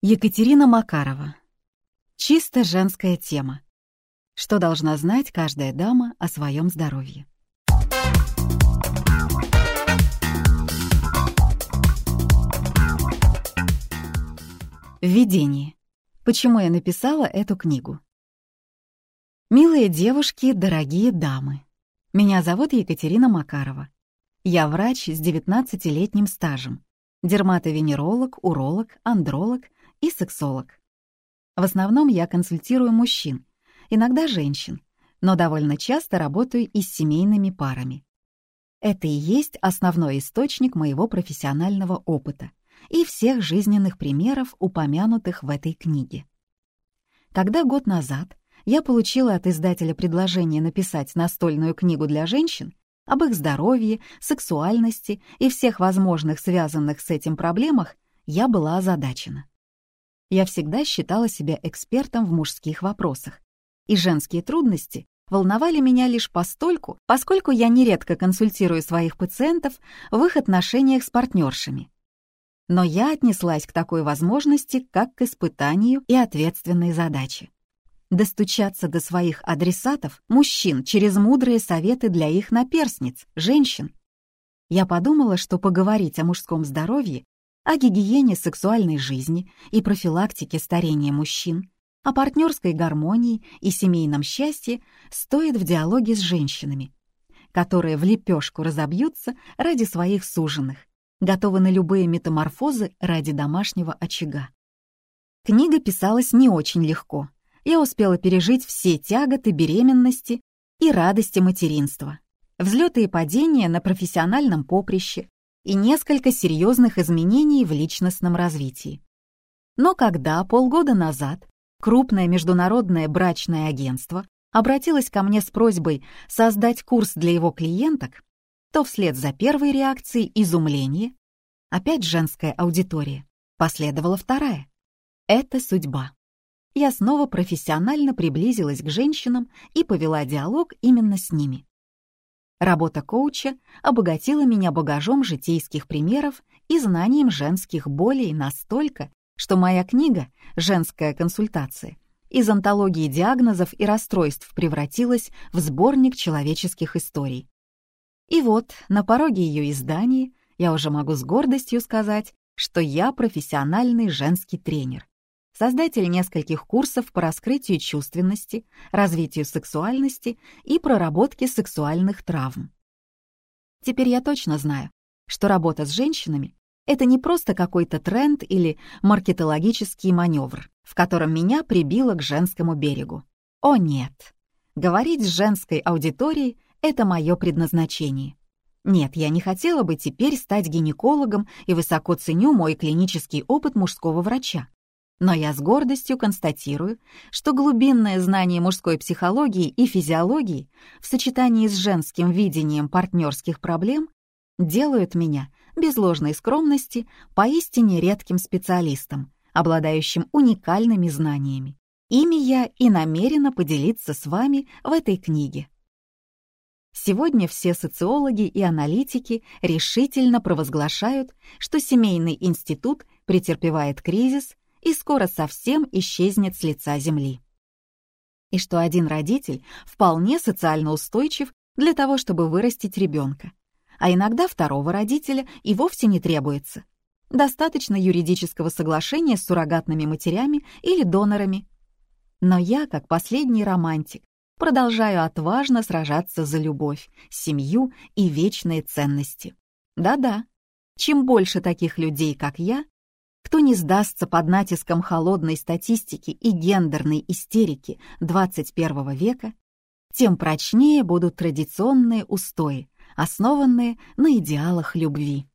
Екатерина Макарова. Чисто женская тема. Что должна знать каждая дама о своем здоровье? Введение. Почему я написала эту книгу? Милые девушки, дорогие дамы. Меня зовут Екатерина Макарова. Я врач с 19-летним стажем. Дерматовенеролог, уролог, андролог и сексолог. В основном я консультирую мужчин, иногда женщин, но довольно часто работаю и с семейными парами. Это и есть основной источник моего профессионального опыта и всех жизненных примеров, упомянутых в этой книге. Когда год назад я получила от издателя предложение написать настольную книгу для женщин об их здоровье, сексуальности и всех возможных связанных с этим проблемах, я была озадачена. Я всегда считала себя экспертом в мужских вопросах, и женские трудности волновали меня лишь постольку, поскольку я нередко консультирую своих пациентов в их отношениях с партнершами. Но я отнеслась к такой возможности как к испытанию и ответственной задаче. Достучаться до своих адресатов, мужчин, через мудрые советы для их наперсниц, женщин. Я подумала, что поговорить о мужском здоровье о гигиене сексуальной жизни и профилактике старения мужчин, о партнерской гармонии и семейном счастье стоит в диалоге с женщинами, которые в лепешку разобьются ради своих суженых, готовы на любые метаморфозы ради домашнего очага. Книга писалась не очень легко. Я успела пережить все тяготы беременности и радости материнства, взлеты и падения на профессиональном поприще, и несколько серьезных изменений в личностном развитии. Но когда полгода назад крупное международное брачное агентство обратилось ко мне с просьбой создать курс для его клиенток, то вслед за первой реакцией изумление, опять женская аудитория, последовала вторая. Это судьба. Я снова профессионально приблизилась к женщинам и повела диалог именно с ними. Работа коуча обогатила меня багажом житейских примеров и знанием женских болей настолько, что моя книга «Женская консультация» из антологии диагнозов и расстройств превратилась в сборник человеческих историй. И вот, на пороге ее издания я уже могу с гордостью сказать, что я профессиональный женский тренер, создатель нескольких курсов по раскрытию чувственности, развитию сексуальности и проработке сексуальных травм. Теперь я точно знаю, что работа с женщинами — это не просто какой-то тренд или маркетологический маневр, в котором меня прибило к женскому берегу. О нет! Говорить с женской аудиторией — это мое предназначение. Нет, я не хотела бы теперь стать гинекологом и высоко ценю мой клинический опыт мужского врача. Но я с гордостью констатирую, что глубинное знание мужской психологии и физиологии в сочетании с женским видением партнерских проблем делают меня, без ложной скромности, поистине редким специалистом, обладающим уникальными знаниями. Ими я и намерена поделиться с вами в этой книге. Сегодня все социологи и аналитики решительно провозглашают, что семейный институт претерпевает кризис и скоро совсем исчезнет с лица земли. И что один родитель вполне социально устойчив для того, чтобы вырастить ребенка, а иногда второго родителя и вовсе не требуется. Достаточно юридического соглашения с суррогатными матерями или донорами. Но я, как последний романтик, продолжаю отважно сражаться за любовь, семью и вечные ценности. Да-да, чем больше таких людей, как я, кто не сдастся под натиском холодной статистики и гендерной истерики 21 века, тем прочнее будут традиционные устои, основанные на идеалах любви.